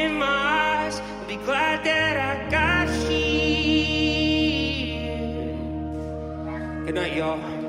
in my eyes and be glad that I got here. Good night, y'all.